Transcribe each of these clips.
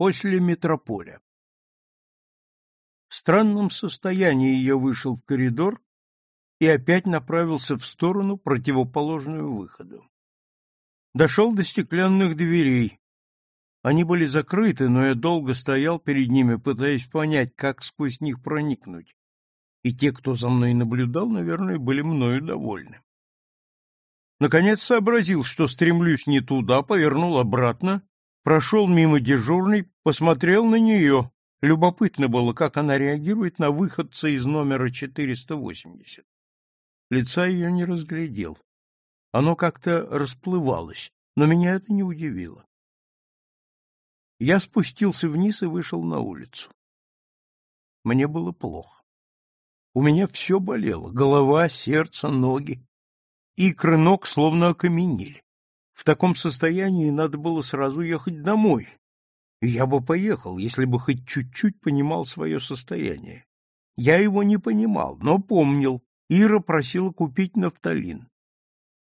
После метрополя. В странном состоянии я вышел в коридор и опять направился в сторону, противоположную выходу. Дошел до стеклянных дверей. Они были закрыты, но я долго стоял перед ними, пытаясь понять, как сквозь них проникнуть. И те, кто за мной наблюдал, наверное, были мною довольны. Наконец сообразил, что стремлюсь не туда, повернул обратно, прошел мимо дежурной, посмотрел на нее. Любопытно было, как она реагирует на выходца из номера 480. Лица ее не разглядел. Оно как-то расплывалось, но меня это не удивило. Я спустился вниз и вышел на улицу. Мне было плохо. У меня все болело — голова, сердце, ноги. Икры ног словно окаменели. В таком состоянии надо было сразу ехать домой. И я бы поехал, если бы хоть чуть-чуть понимал свое состояние. Я его не понимал, но помнил. Ира просила купить нафталин.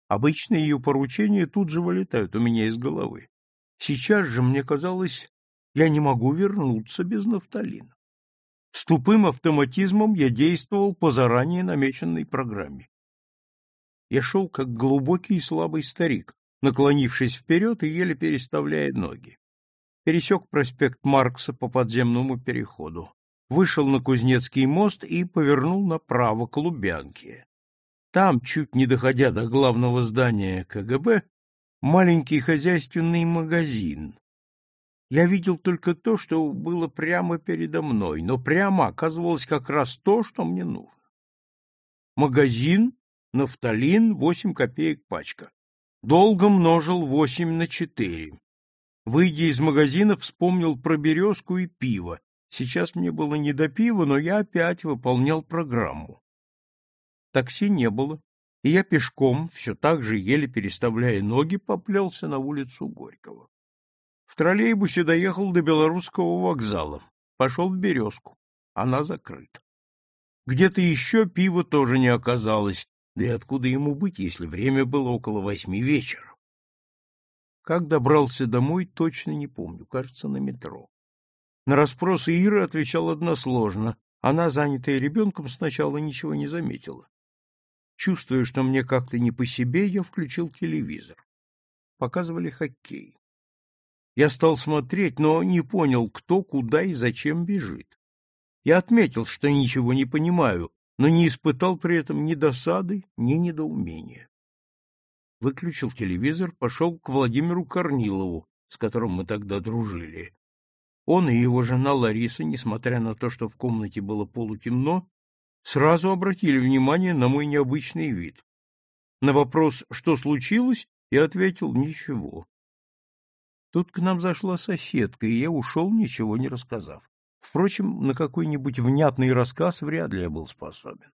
Обычно ее поручения тут же вылетают у меня из головы. Сейчас же мне казалось, я не могу вернуться без нафталина. С тупым автоматизмом я действовал по заранее намеченной программе. Я шел как глубокий и слабый старик, наклонившись вперед и еле переставляя ноги. Пересек проспект Маркса по подземному переходу, вышел на Кузнецкий мост и повернул направо к Лубянке. Там, чуть не доходя до главного здания КГБ, маленький хозяйственный магазин. Я видел только то, что было прямо передо мной, но прямо оказывалось как раз то, что мне нужно. Магазин, нафталин, восемь копеек пачка. Долго множил восемь на четыре. Выйдя из магазина, вспомнил про березку и пиво. Сейчас мне было не до пива, но я опять выполнял программу. Такси не было, и я пешком, все так же еле переставляя ноги, поплелся на улицу Горького. В троллейбусе доехал до Белорусского вокзала, пошел в «Березку». Она закрыта. Где-то еще пива тоже не оказалось, да и откуда ему быть, если время было около восьми вечера? Как добрался домой, точно не помню, кажется, на метро. На расспросы Иры отвечал односложно. Она, занятая ребенком, сначала ничего не заметила. Чувствуя, что мне как-то не по себе, я включил телевизор. Показывали хоккей. Я стал смотреть, но не понял, кто, куда и зачем бежит. Я отметил, что ничего не понимаю, но не испытал при этом ни досады, ни недоумения. Выключил телевизор, пошел к Владимиру Корнилову, с которым мы тогда дружили. Он и его жена Лариса, несмотря на то, что в комнате было полутемно, сразу обратили внимание на мой необычный вид. На вопрос, что случилось, я ответил ничего. Тут к нам зашла соседка, и я ушел, ничего не рассказав. Впрочем, на какой-нибудь внятный рассказ вряд ли я был способен.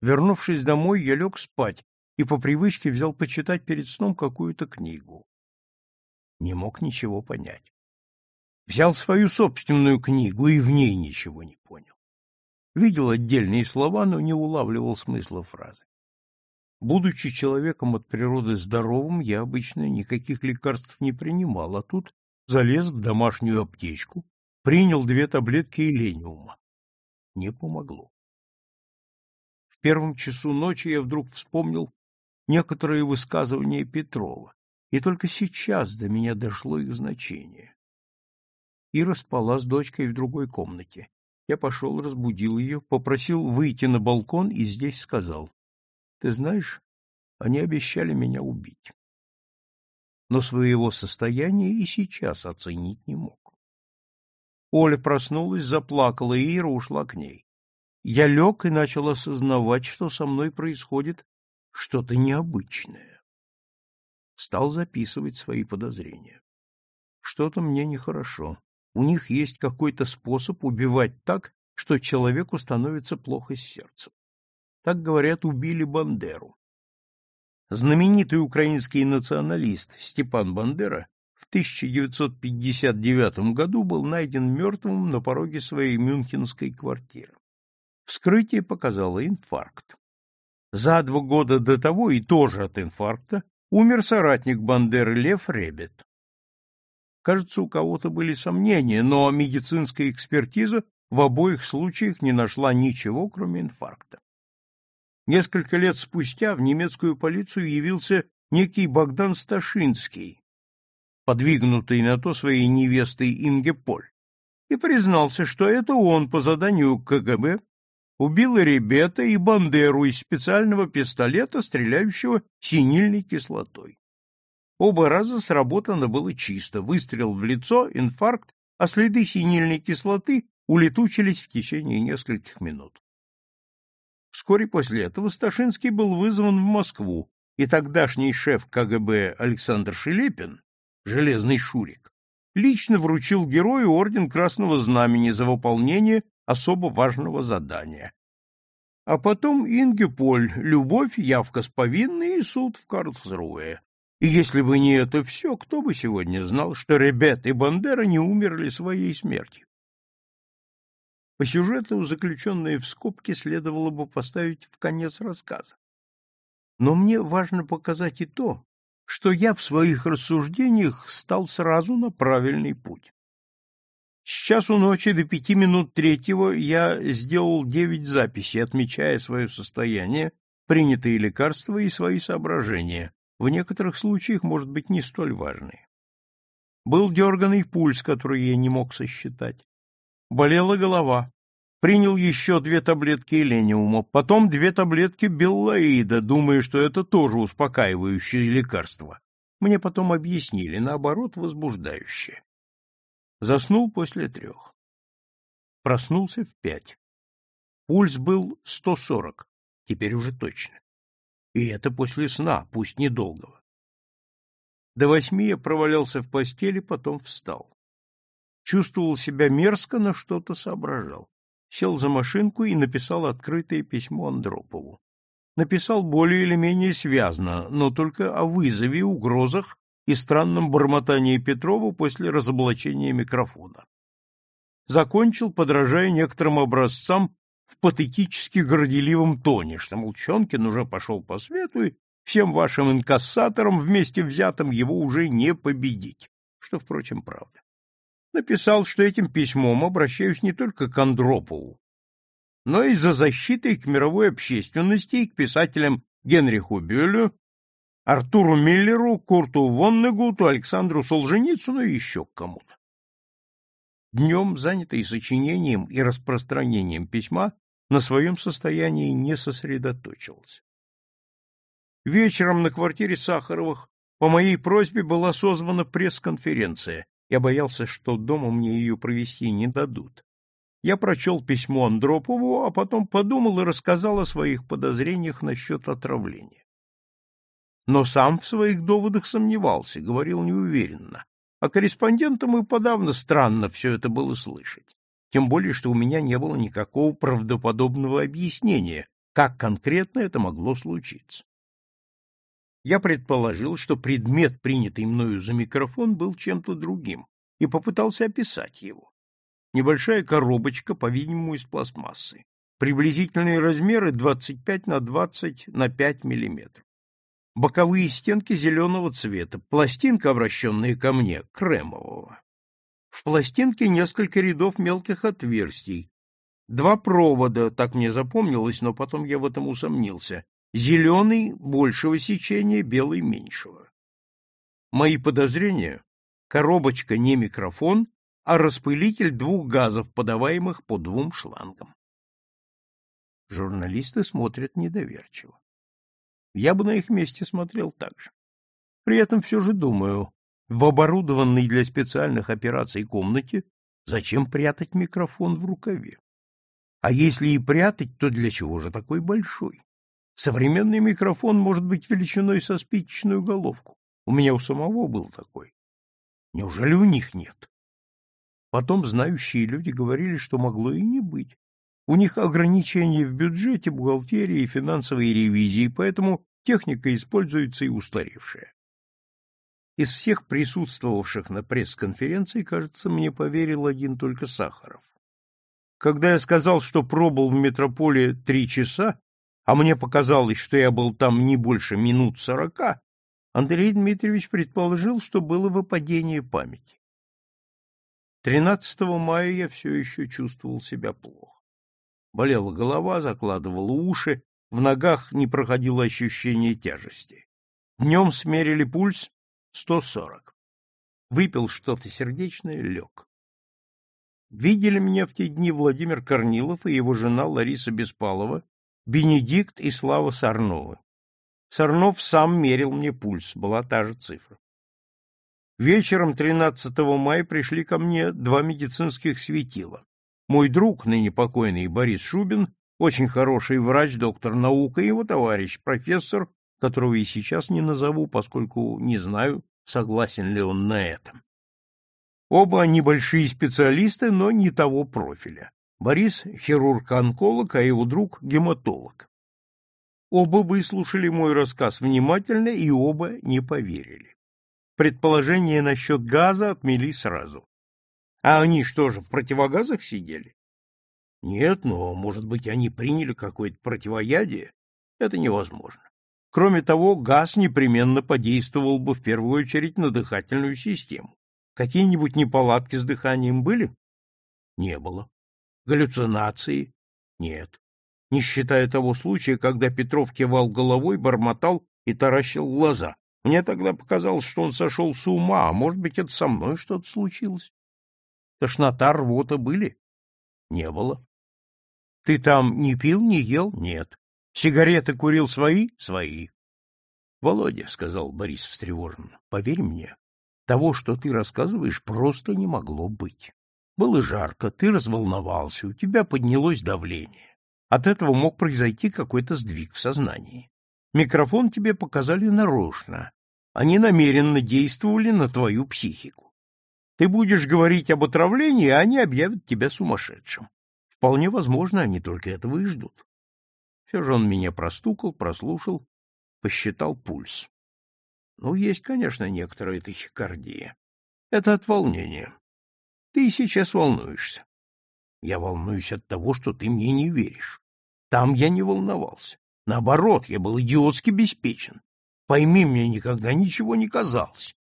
Вернувшись домой, я лег спать и по привычке взял почитать перед сном какую-то книгу. Не мог ничего понять. Взял свою собственную книгу и в ней ничего не понял видел отдельные слова, но не улавливал смысла фразы. Будучи человеком от природы здоровым, я обычно никаких лекарств не принимал, а тут залез в домашнюю аптечку, принял две таблетки элениума. Не помогло. В первом часу ночи я вдруг вспомнил некоторые высказывания Петрова, и только сейчас до меня дошло их значение. Ира спала с дочкой в другой комнате. Я пошел, разбудил ее, попросил выйти на балкон и здесь сказал. Ты знаешь, они обещали меня убить. Но своего состояния и сейчас оценить не мог. Оля проснулась, заплакала, и Ира ушла к ней. Я лег и начал осознавать, что со мной происходит что-то необычное. Стал записывать свои подозрения. Что-то мне нехорошо у них есть какой-то способ убивать так, что человеку становится плохо с сердцем. Так говорят, убили Бандеру. Знаменитый украинский националист Степан Бандера 1959 году был найден мертвым на пороге своей мюнхенской квартиры. Вскрытие показало инфаркт. За два года до того и тоже от инфаркта умер соратник Бандеры Лев Ребет. Кажется, у кого-то были сомнения, но медицинская экспертиза в обоих случаях не нашла ничего, кроме инфаркта. Несколько лет спустя в немецкую полицию явился некий Богдан Сташинский, подвигнутый на то своей невестой Инге Поль, и признался, что это он по заданию КГБ убил Ребета и Бандеру из специального пистолета, стреляющего синильной кислотой. Оба раза сработано было чисто, выстрел в лицо, инфаркт, а следы синильной кислоты улетучились в течение нескольких минут. Вскоре после этого Сташинский был вызван в Москву, и тогдашний шеф КГБ Александр Шелепин, железный Шурик, лично вручил герою орден Красного Знамени за выполнение особо важного задания. А потом Инге Поль, любовь, явка с повинной и суд в Карлсруэ. И если бы не это все, кто бы сегодня знал, что Ребет и Бандера не умерли своей смертью? По сюжету заключенные в скобки следовало бы поставить в конец рассказа. Но мне важно показать и то, что я в своих рассуждениях стал сразу на правильный путь. С часу ночи до пяти минут третьего я сделал девять записей, отмечая свое состояние, принятые лекарства и свои соображения, в некоторых случаях, может быть, не столь важные. Был дерганный пульс, который я не мог сосчитать. Болела голова. Принял еще две таблетки элениума, потом две таблетки беллаида, думая, что это тоже успокаивающее лекарство. Мне потом объяснили, наоборот, возбуждающее. Заснул после трех. Проснулся в пять. Пульс был 140, теперь уже точно. И это после сна, пусть недолгого. До восьми я провалялся в постели, потом встал. Чувствовал себя мерзко, но что-то соображал. Сел за машинку и написал открытое письмо Андропову. Написал более или менее связно, но только о вызове, угрозах и странном бормотании Петрова после разоблачения микрофона. Закончил, подражая некоторым образцам в патетически горделивом тоне, что Молчонкин уже пошел по свету, и всем вашим инкассаторам вместе взятым его уже не победить, что, впрочем, правда. Написал, что этим письмом обращаюсь не только к Андропову, но и за защитой к мировой общественности и к писателям Генриху Бюлю, Артуру Миллеру, Курту Воннегуту, Александру Солженицыну и еще к кому-то. Днем, занятый сочинением и распространением письма, на своем состоянии не сосредоточился. Вечером на квартире Сахаровых по моей просьбе была созвана пресс-конференция. Я боялся, что дома мне ее провести не дадут. Я прочел письмо Андропову, а потом подумал и рассказал о своих подозрениях насчет отравления. Но сам в своих доводах сомневался, говорил неуверенно, а корреспондентам и подавно странно все это было слышать. Тем более, что у меня не было никакого правдоподобного объяснения, как конкретно это могло случиться. Я предположил, что предмет, принятый мною за микрофон, был чем-то другим, и попытался описать его. Небольшая коробочка, по-видимому, из пластмассы. Приблизительные размеры 25 на 20 на 5 миллиметров боковые стенки зеленого цвета, пластинка, обращенная ко мне, кремового. В пластинке несколько рядов мелких отверстий, два провода, так мне запомнилось, но потом я в этом усомнился, зеленый большего сечения, белый меньшего. Мои подозрения — коробочка не микрофон, а распылитель двух газов, подаваемых по двум шлангам. Журналисты смотрят недоверчиво. Я бы на их месте смотрел так же. При этом все же думаю, в оборудованной для специальных операций комнате зачем прятать микрофон в рукаве? А если и прятать, то для чего же такой большой? Современный микрофон может быть величиной со спичечную головку. У меня у самого был такой. Неужели у них нет? Потом знающие люди говорили, что могло и не быть. У них ограничения в бюджете, бухгалтерии и финансовой ревизии, поэтому техника используется и устаревшая. Из всех присутствовавших на пресс-конференции, кажется, мне поверил один только Сахаров. Когда я сказал, что пробыл в метрополе три часа, а мне показалось, что я был там не больше минут сорока, Андрей Дмитриевич предположил, что было выпадение памяти. 13 мая я все еще чувствовал себя плохо. Болела голова, закладывала уши, в ногах не проходило ощущение тяжести. Днем смерили пульс 140. Выпил что-то сердечное, лег. Видели меня в те дни Владимир Корнилов и его жена Лариса Беспалова, Бенедикт и Слава Сарновы. Сарнов сам мерил мне пульс, была та же цифра. Вечером 13 мая пришли ко мне два медицинских светила. Мой друг, ныне покойный Борис Шубин, очень хороший врач, доктор наук, и его товарищ, профессор, которого и сейчас не назову, поскольку не знаю, согласен ли он на этом. Оба небольшие специалисты, но не того профиля. Борис – хирург-онколог, а его друг – гематолог. Оба выслушали мой рассказ внимательно и оба не поверили. Предположение насчет газа отмели сразу. А они что же, в противогазах сидели? Нет, но, может быть, они приняли какое-то противоядие? Это невозможно. Кроме того, газ непременно подействовал бы в первую очередь на дыхательную систему. Какие-нибудь неполадки с дыханием были? Не было. Галлюцинации? Нет. Не считая того случая, когда Петров кивал головой, бормотал и таращил глаза. Мне тогда показалось, что он сошел с ума, а может быть, это со мной что-то случилось. Тошнота, рвота были? Не было. Ты там не пил, не ел? Нет. Сигареты курил свои? Свои. Володя, — сказал Борис встревоженно, — поверь мне, того, что ты рассказываешь, просто не могло быть. Было жарко, ты разволновался, у тебя поднялось давление. От этого мог произойти какой-то сдвиг в сознании. Микрофон тебе показали нарочно. Они намеренно действовали на твою психику. Ты будешь говорить об отравлении, а они объявят тебя сумасшедшим. Вполне возможно, они только этого и ждут. Все же он меня простукал, прослушал, посчитал пульс. Ну, есть, конечно, некоторая тахикардия. Это от волнения. Ты сейчас волнуешься. Я волнуюсь от того, что ты мне не веришь. Там я не волновался. Наоборот, я был идиотски беспечен. Пойми, мне никогда ничего не казалось.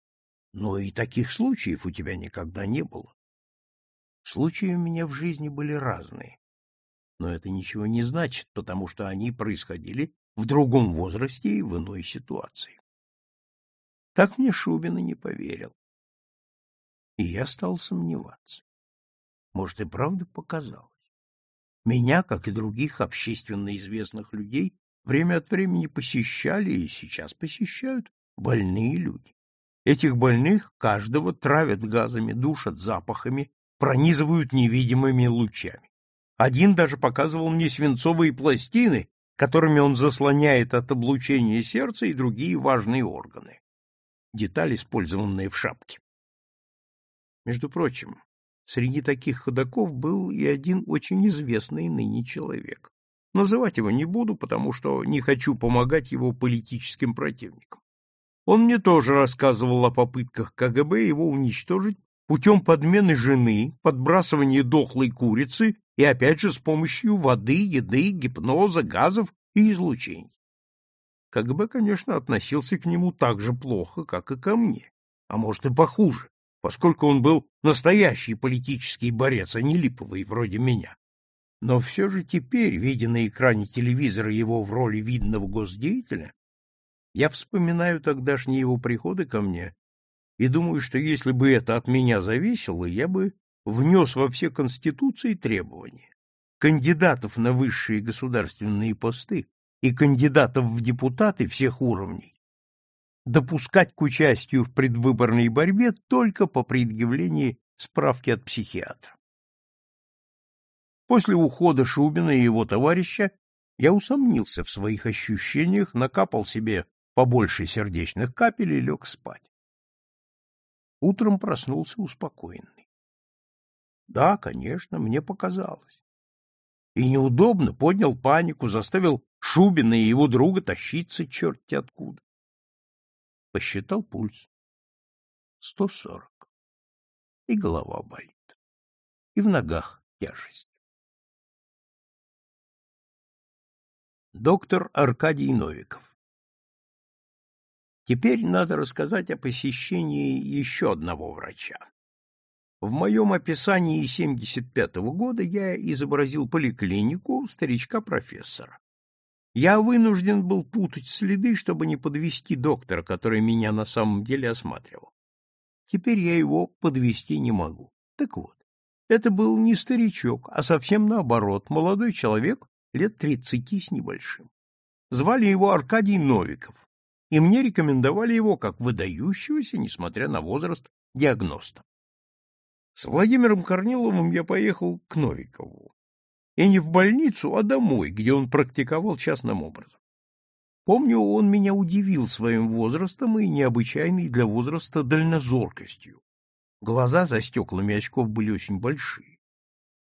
Но и таких случаев у тебя никогда не было. Случаи у меня в жизни были разные. Но это ничего не значит, потому что они происходили в другом возрасте и в иной ситуации. Так мне Шубин и не поверил. И я стал сомневаться. Может, и правда показалось. Меня, как и других общественно известных людей, время от времени посещали и сейчас посещают больные люди. Этих больных каждого травят газами, душат запахами, пронизывают невидимыми лучами. Один даже показывал мне свинцовые пластины, которыми он заслоняет от облучения сердца и другие важные органы деталь, использованная в шапке. Между прочим, среди таких ходаков был и один очень известный ныне человек. Называть его не буду, потому что не хочу помогать его политическим противникам. Он мне тоже рассказывал о попытках КГБ его уничтожить путем подмены жены, подбрасывания дохлой курицы и опять же с помощью воды, еды, гипноза, газов и излучений. КГБ, конечно, относился к нему так же плохо, как и ко мне, а может и похуже, поскольку он был настоящий политический борец, а не липовый, вроде меня. Но все же теперь, видя на экране телевизора его в роли видного госдеятеля, я вспоминаю тогдашние его приходы ко мне и думаю, что если бы это от меня зависело, я бы внес во все конституции требования. Кандидатов на высшие государственные посты и кандидатов в депутаты всех уровней допускать к участию в предвыборной борьбе только по предъявлении справки от психиатра. После ухода Шубина и его товарища я усомнился в своих ощущениях, накапал себе побольше сердечных капель и лег спать. Утром проснулся успокоенный. Да, конечно, мне показалось. И неудобно поднял панику, заставил Шубина и его друга тащиться черти откуда. Посчитал пульс. Сто сорок. И голова болит. И в ногах тяжесть. Доктор Аркадий Новиков Теперь надо рассказать о посещении еще одного врача. В моем описании 75-го года я изобразил поликлинику старичка-профессора. Я вынужден был путать следы, чтобы не подвести доктора, который меня на самом деле осматривал. Теперь я его подвести не могу. Так вот, это был не старичок, а совсем наоборот, молодой человек лет тридцати с небольшим. Звали его Аркадий Новиков, и мне рекомендовали его как выдающегося, несмотря на возраст, диагноста. С Владимиром Корниловым я поехал к Новикову. И не в больницу, а домой, где он практиковал частным образом. Помню, он меня удивил своим возрастом и необычайной для возраста дальнозоркостью. Глаза за стеклами очков были очень большие.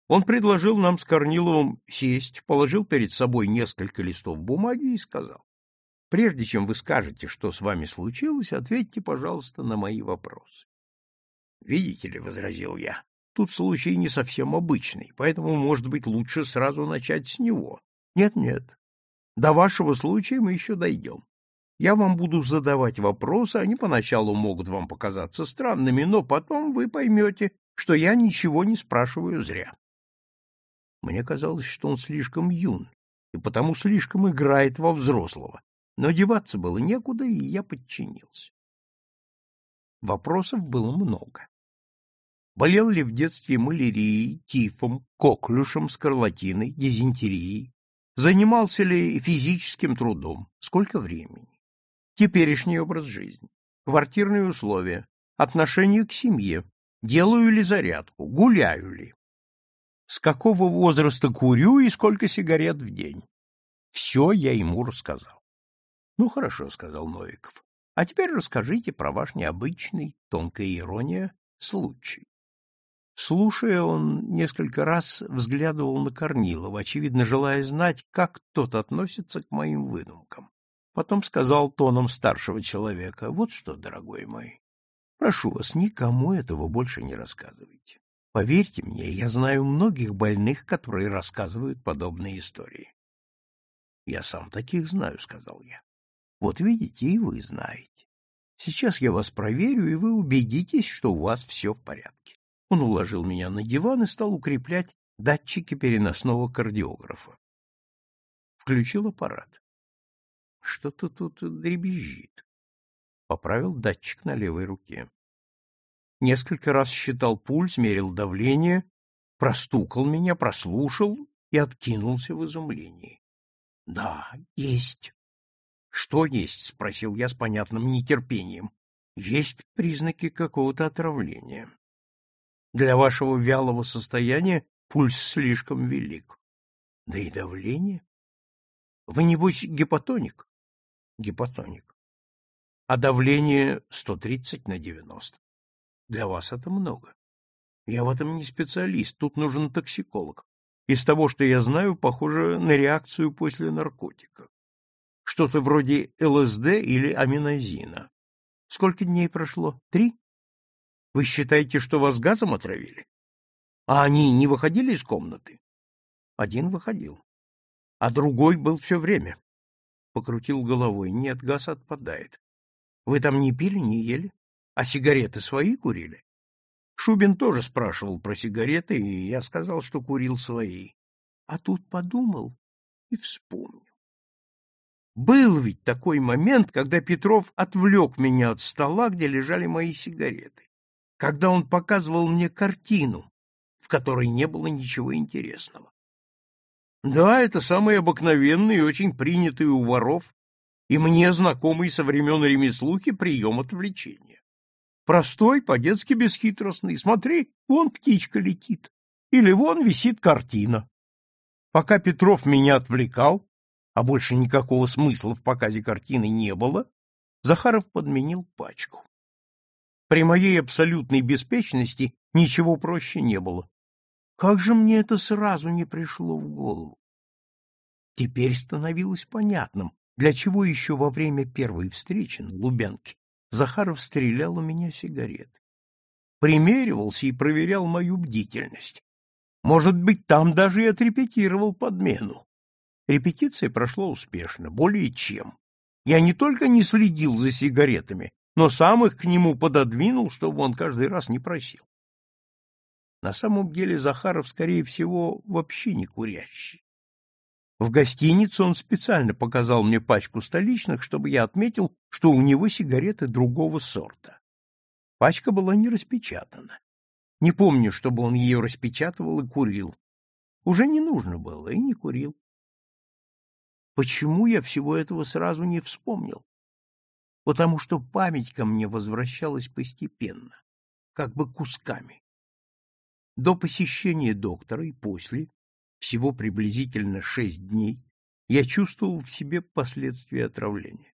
Он предложил нам с Корниловым сесть, положил перед собой несколько листов бумаги и сказал, «Прежде чем вы скажете, что с вами случилось, ответьте, пожалуйста, на мои вопросы». «Видите ли», — возразил я, — «тут случай не совсем обычный, поэтому, может быть, лучше сразу начать с него». «Нет-нет, до вашего случая мы еще дойдем. Я вам буду задавать вопросы, они поначалу могут вам показаться странными, но потом вы поймете, что я ничего не спрашиваю зря. Мне казалось, что он слишком юн и потому слишком играет во взрослого, но деваться было некуда, и я подчинился. Вопросов было много. Болел ли в детстве малярией, тифом, коклюшем, скарлатиной, дизентерией? Занимался ли физическим трудом? Сколько времени? теперешний образ жизни, квартирные условия, отношение к семье, делаю ли зарядку, гуляю ли, с какого возраста курю и сколько сигарет в день. Все я ему рассказал. — Ну, хорошо, — сказал Новиков. — А теперь расскажите про ваш необычный, тонкая ирония, случай. Слушая, он несколько раз взглядывал на Корнилова, очевидно, желая знать, как тот относится к моим выдумкам. Потом сказал тоном старшего человека, вот что, дорогой мой, прошу вас, никому этого больше не рассказывайте. Поверьте мне, я знаю многих больных, которые рассказывают подобные истории. Я сам таких знаю, сказал я. Вот видите, и вы знаете. Сейчас я вас проверю, и вы убедитесь, что у вас все в порядке. Он уложил меня на диван и стал укреплять датчики переносного кардиографа. Включил аппарат. Что-то тут дребезжит. Поправил датчик на левой руке. Несколько раз считал пульс, мерил давление, простукал меня, прослушал и откинулся в изумлении. — Да, есть. — Что есть? — спросил я с понятным нетерпением. — Есть признаки какого-то отравления. Для вашего вялого состояния пульс слишком велик. Да и давление. Вы, небось, гипотоник? гипотоник. А давление 130 на 90. Для вас это много. Я в этом не специалист, тут нужен токсиколог. Из того, что я знаю, похоже на реакцию после наркотика. Что-то вроде ЛСД или аминозина. Сколько дней прошло? Три? Вы считаете, что вас газом отравили? А они не выходили из комнаты? Один выходил, а другой был все время покрутил головой. Нет, газ отпадает. Вы там не пили, не ели? А сигареты свои курили? Шубин тоже спрашивал про сигареты, и я сказал, что курил свои. А тут подумал и вспомнил. Был ведь такой момент, когда Петров отвлек меня от стола, где лежали мои сигареты, когда он показывал мне картину, в которой не было ничего интересного. Да, это самый обыкновенный и очень принятый у воров и мне знакомый со времен ремеслухи прием отвлечения. Простой, по-детски бесхитростный. Смотри, вон птичка летит. Или вон висит картина. Пока Петров меня отвлекал, а больше никакого смысла в показе картины не было, Захаров подменил пачку. При моей абсолютной беспечности ничего проще не было. Как же мне это сразу не пришло в голову? Теперь становилось понятным, для чего еще во время первой встречи на Лубянке Захаров стрелял у меня сигарет. Примеривался и проверял мою бдительность. Может быть, там даже и отрепетировал подмену. Репетиция прошла успешно, более чем. Я не только не следил за сигаретами, но сам их к нему пододвинул, чтобы он каждый раз не просил. На самом деле Захаров, скорее всего, вообще не курящий. В гостинице он специально показал мне пачку столичных, чтобы я отметил, что у него сигареты другого сорта. Пачка была не распечатана. Не помню, чтобы он ее распечатывал и курил. Уже не нужно было, и не курил. Почему я всего этого сразу не вспомнил? Потому что память ко мне возвращалась постепенно, как бы кусками. До посещения доктора и после всего приблизительно шесть дней, я чувствовал в себе последствия отравления.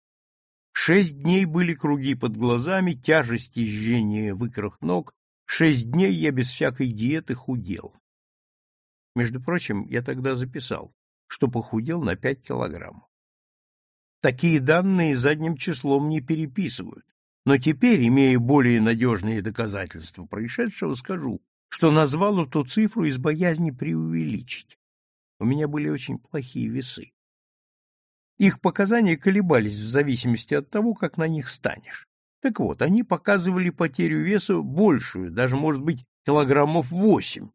Шесть дней были круги под глазами, тяжесть и жжение икрах ног, шесть дней я без всякой диеты худел. Между прочим, я тогда записал, что похудел на пять килограммов. Такие данные задним числом не переписывают, но теперь, имея более надежные доказательства происшедшего, скажу, что назвал эту цифру из боязни преувеличить. У меня были очень плохие весы. Их показания колебались в зависимости от того, как на них станешь. Так вот, они показывали потерю веса большую, даже, может быть, килограммов восемь.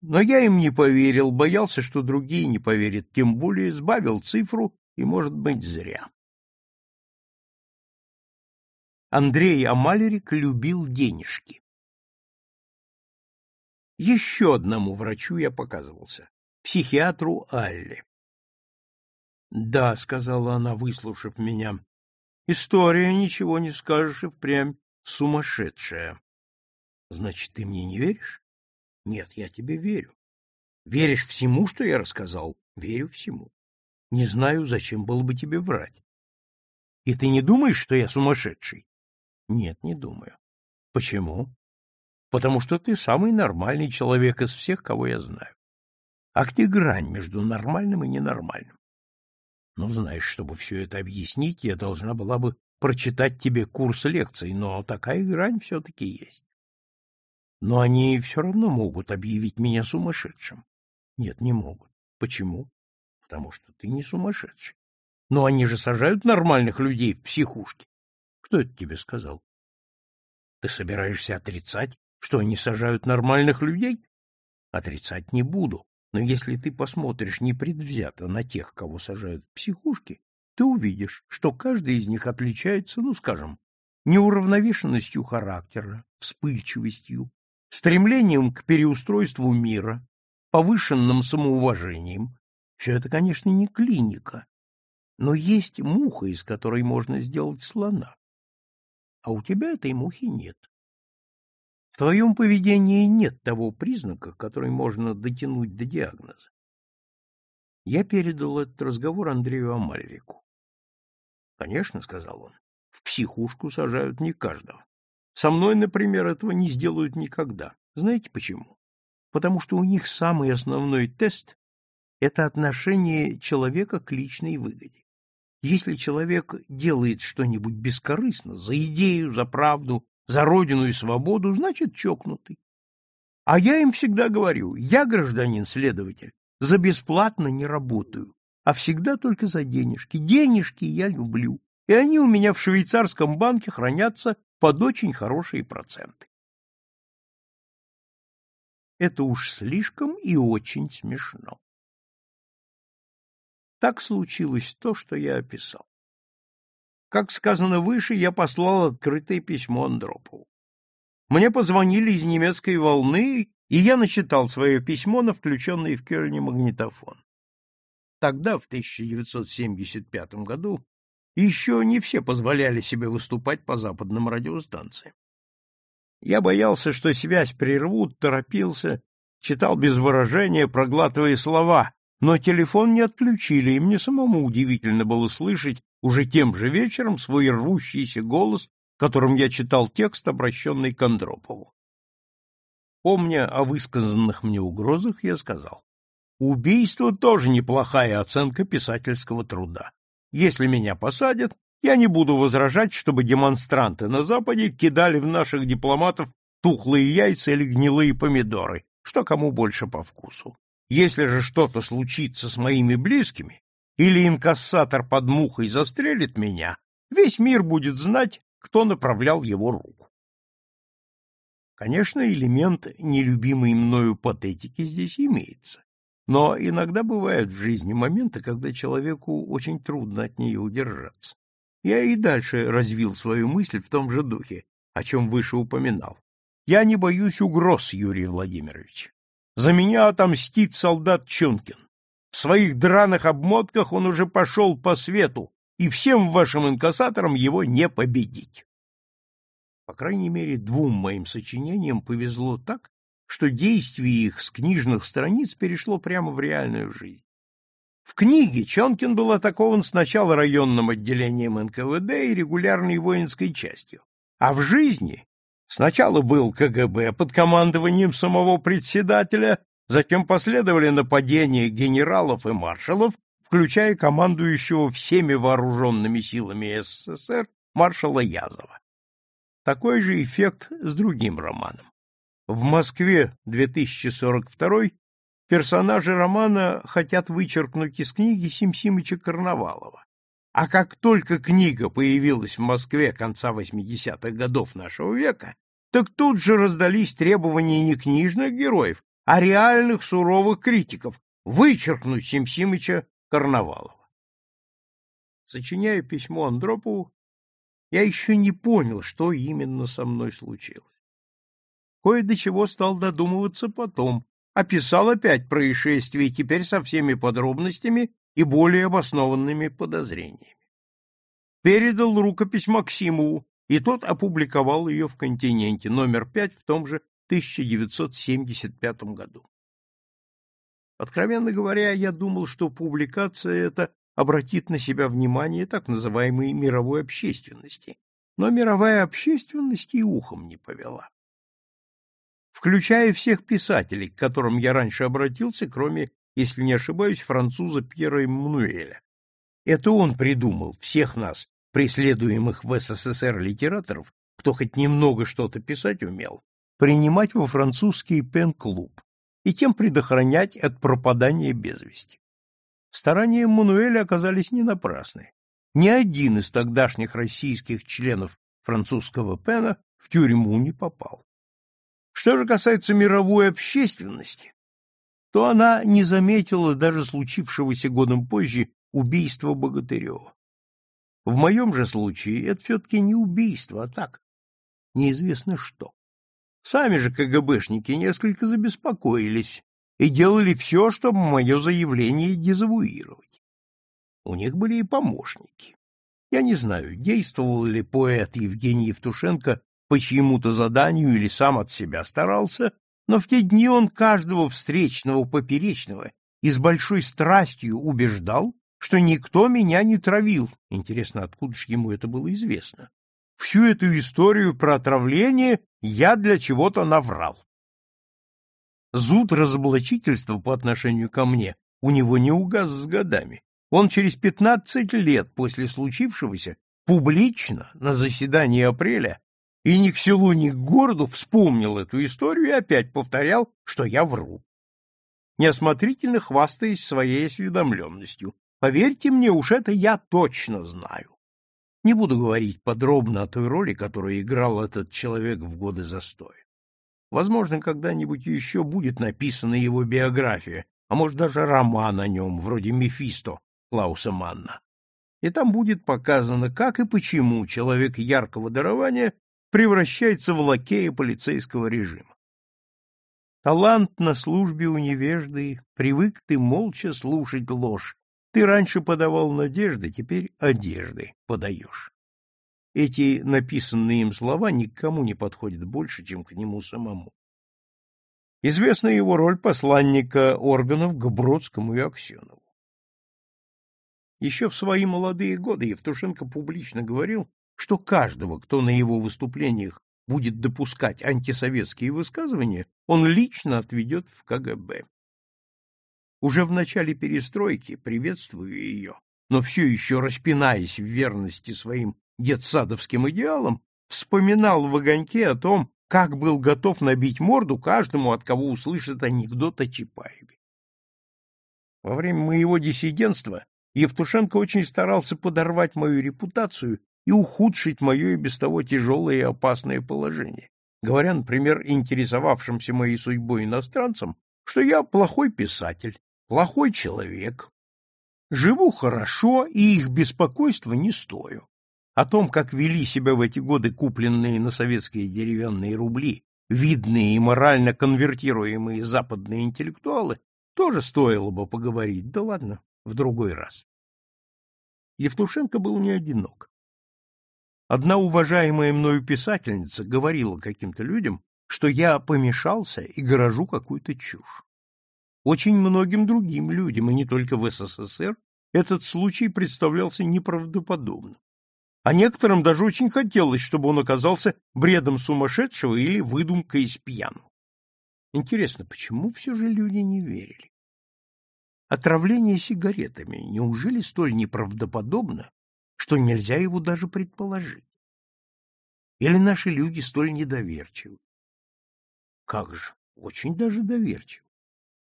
Но я им не поверил, боялся, что другие не поверят, тем более сбавил цифру и, может быть, зря. Андрей Амалерик любил денежки. Еще одному врачу я показывался, психиатру Алле. «Да», — сказала она, выслушав меня, — «история, ничего не скажешь, и впрямь сумасшедшая». «Значит, ты мне не веришь?» «Нет, я тебе верю». «Веришь всему, что я рассказал?» «Верю всему. Не знаю, зачем было бы тебе врать». «И ты не думаешь, что я сумасшедший?» «Нет, не думаю». «Почему?» потому что ты самый нормальный человек из всех, кого я знаю. А где грань между нормальным и ненормальным? Ну, знаешь, чтобы все это объяснить, я должна была бы прочитать тебе курс лекций, но такая грань все-таки есть. Но они все равно могут объявить меня сумасшедшим. Нет, не могут. Почему? Потому что ты не сумасшедший. Но они же сажают нормальных людей в психушки. Кто это тебе сказал? Ты собираешься отрицать, что они сажают нормальных людей? Отрицать не буду, но если ты посмотришь непредвзято на тех, кого сажают в психушки, ты увидишь, что каждый из них отличается, ну, скажем, неуравновешенностью характера, вспыльчивостью, стремлением к переустройству мира, повышенным самоуважением. Все это, конечно, не клиника, но есть муха, из которой можно сделать слона. А у тебя этой мухи нет. В твоем поведении нет того признака, который можно дотянуть до диагноза. Я передал этот разговор Андрею Амальрику. Конечно, сказал он, в психушку сажают не каждого. Со мной, например, этого не сделают никогда. Знаете почему? Потому что у них самый основной тест – это отношение человека к личной выгоде. Если человек делает что-нибудь бескорыстно, за идею, за правду, за родину и свободу, значит, чокнутый. А я им всегда говорю, я гражданин-следователь, за бесплатно не работаю, а всегда только за денежки. Денежки я люблю, и они у меня в швейцарском банке хранятся под очень хорошие проценты. Это уж слишком и очень смешно. Так случилось то, что я описал. Как сказано выше, я послал открытое письмо Андропову. Мне позвонили из немецкой волны, и я начитал свое письмо на включенный в Кёльне магнитофон. Тогда, в 1975 году, еще не все позволяли себе выступать по западным радиостанциям. Я боялся, что связь прервут, торопился, читал без выражения, проглатывая слова, но телефон не отключили, и мне самому удивительно было слышать уже тем же вечером свой рвущийся голос, которым я читал текст, обращенный к Андропову. Помня о высказанных мне угрозах, я сказал, убийство тоже неплохая оценка писательского труда. Если меня посадят, я не буду возражать, чтобы демонстранты на Западе кидали в наших дипломатов тухлые яйца или гнилые помидоры, что кому больше по вкусу. Если же что-то случится с моими близкими, или инкассатор под мухой застрелит меня, весь мир будет знать, кто направлял его руку. Конечно, элемент нелюбимой мною патетики здесь имеется. Но иногда бывают в жизни моменты, когда человеку очень трудно от нее удержаться. Я и дальше развил свою мысль в том же духе, о чем выше упоминал. Я не боюсь угроз, Юрий Владимирович. За меня отомстит солдат Чонкин. В своих драных обмотках он уже пошел по свету, и всем вашим инкассаторам его не победить. По крайней мере, двум моим сочинениям повезло так, что действие их с книжных страниц перешло прямо в реальную жизнь. В книге Чонкин был атакован сначала районным отделением НКВД и регулярной воинской частью, а в жизни сначала был КГБ под командованием самого председателя, затем последовали нападения генералов и маршалов, включая командующего всеми вооруженными силами СССР маршала Язова. Такой же эффект с другим романом. В Москве 2042 персонажи романа хотят вычеркнуть из книги Симсимыча Карнавалова. А как только книга появилась в Москве конца 80-х годов нашего века, так тут же раздались требования не книжных героев, а реальных суровых критиков вычеркнуть Симсимыча Карнавалова. Сочиняя письмо Андропову, я еще не понял, что именно со мной случилось. Кое до чего стал додумываться потом, описал опять происшествие, теперь со всеми подробностями и более обоснованными подозрениями. Передал рукопись Максимову, и тот опубликовал ее в «Континенте» номер 5 в том же 1975 году. Откровенно говоря, я думал, что публикация эта обратит на себя внимание так называемой мировой общественности, но мировая общественность и ухом не повела. Включая всех писателей, к которым я раньше обратился, кроме, если не ошибаюсь, француза Пьера Эммануэля. Это он придумал всех нас, преследуемых в СССР литераторов, кто хоть немного что-то писать умел, принимать во французский пен-клуб и тем предохранять от пропадания без вести. Старания Мануэля оказались не напрасны. Ни один из тогдашних российских членов французского пена в тюрьму не попал. Что же касается мировой общественности, то она не заметила даже случившегося годом позже убийства Богатырева. В моем же случае это все-таки не убийство, а так, неизвестно что. Сами же КГБшники несколько забеспокоились, и делали все, чтобы мое заявление дезавуировать. У них были и помощники. Я не знаю, действовал ли поэт Евгений Евтушенко по чьему-то заданию или сам от себя старался, но в те дни он каждого встречного поперечного и с большой страстью убеждал, что никто меня не травил. Интересно, откуда же ему это было известно? Всю эту историю про отравление я для чего-то наврал. Зуд разоблачительства по отношению ко мне у него не угас с годами. Он через пятнадцать лет после случившегося публично на заседании апреля и ни к селу, ни к городу вспомнил эту историю и опять повторял, что я вру. Неосмотрительно хвастаясь своей осведомленностью. Поверьте мне, уж это я точно знаю. Не буду говорить подробно о той роли, которую играл этот человек в годы застоя. Возможно, когда-нибудь еще будет написана его биография, а может даже роман о нем, вроде «Мефисто» Клауса Манна. И там будет показано, как и почему человек яркого дарования превращается в лакея полицейского режима. Талант на службе у невежды, привык ты молча слушать ложь. Ты раньше подавал надежды, теперь одежды подаешь. Эти написанные им слова никому не подходят больше, чем к нему самому. Известна его роль посланника органов к Бродскому и Аксенову. Еще в свои молодые годы Евтушенко публично говорил, что каждого, кто на его выступлениях будет допускать антисоветские высказывания, он лично отведет в КГБ. Уже в начале перестройки, приветствую ее, но все еще распинаясь в верности своим детсадовским идеалом, вспоминал в огоньке о том, как был готов набить морду каждому, от кого услышит анекдот о Чапаеве. Во время моего диссидентства Евтушенко очень старался подорвать мою репутацию и ухудшить мое и без того тяжелое и опасное положение. говоря, например, интересовавшимся моей судьбой иностранцам, что я плохой писатель, плохой человек. Живу хорошо и их беспокойства не стою. О том, как вели себя в эти годы купленные на советские деревянные рубли видные и морально конвертируемые западные интеллектуалы, тоже стоило бы поговорить, да ладно, в другой раз. Евтушенко был не одинок. Одна уважаемая мною писательница говорила каким-то людям, что я помешался и горожу какую-то чушь. Очень многим другим людям, и не только в СССР, этот случай представлялся неправдоподобным. А некоторым даже очень хотелось, чтобы он оказался бредом сумасшедшего или выдумкой из пьяну. Интересно, почему все же люди не верили? Отравление сигаретами неужели столь неправдоподобно, что нельзя его даже предположить? Или наши люди столь недоверчивы? Как же, очень даже доверчивы.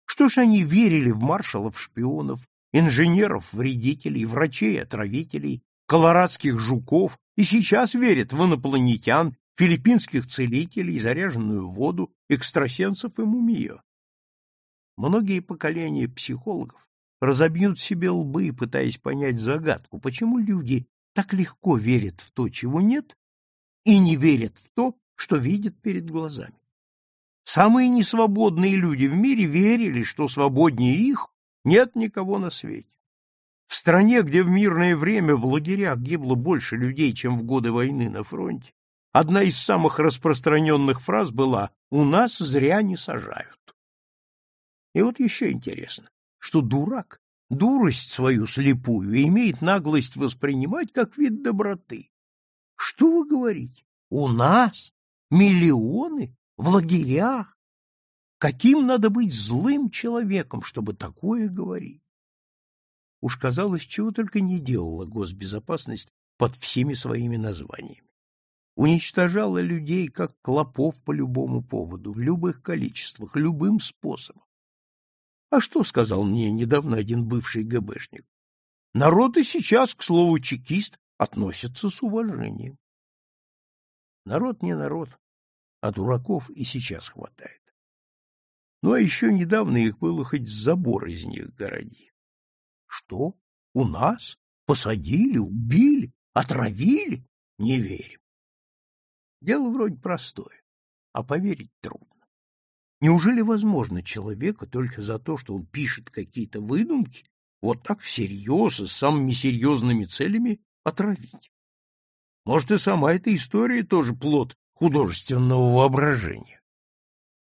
Что ж они верили в маршалов-шпионов, инженеров-вредителей, врачей-отравителей, колорадских жуков и сейчас верят в инопланетян, филиппинских целителей, заряженную воду, экстрасенсов и мумию? Многие поколения психологов разобьют себе лбы, пытаясь понять загадку, почему люди так легко верят в то, чего нет, и не верят в то, что видят перед глазами. Самые несвободные люди в мире верили, что свободнее их нет никого на свете. В стране, где в мирное время в лагерях гибло больше людей, чем в годы войны на фронте, одна из самых распространенных фраз была «У нас зря не сажают». И вот еще интересно, что дурак дурость свою слепую имеет наглость воспринимать как вид доброты. Что вы говорите? У нас миллионы в лагерях? Каким надо быть злым человеком, чтобы такое говорить? Уж казалось, чего только не делала госбезопасность под всеми своими названиями. Уничтожала людей, как клопов по любому поводу, в любых количествах, любым способом. А что сказал мне недавно один бывший ГБшник? Народ и сейчас, к слову, чекист, относится с уважением. Народ не народ, а дураков и сейчас хватает. Ну, а еще недавно их было хоть забор из них городи. Что? У нас? Посадили, убили, отравили? Не верим. Дело вроде простое, а поверить трудно. Неужели возможно человека только за то, что он пишет какие-то выдумки, вот так всерьез и с самыми серьезными целями отравить? Может, и сама эта история тоже плод художественного воображения.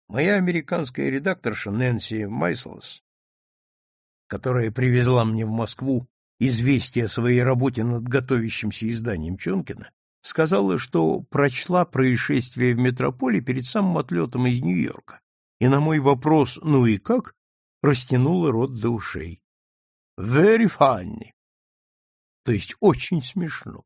Моя американская редакторша Нэнси Майслс, которая привезла мне в Москву известие о своей работе над готовящимся изданием Чонкина, сказала, что прочла происшествие в метрополе перед самым отлетом из Нью-Йорка и на мой вопрос «ну и как?» растянула рот до ушей. «Very funny», то есть очень смешно.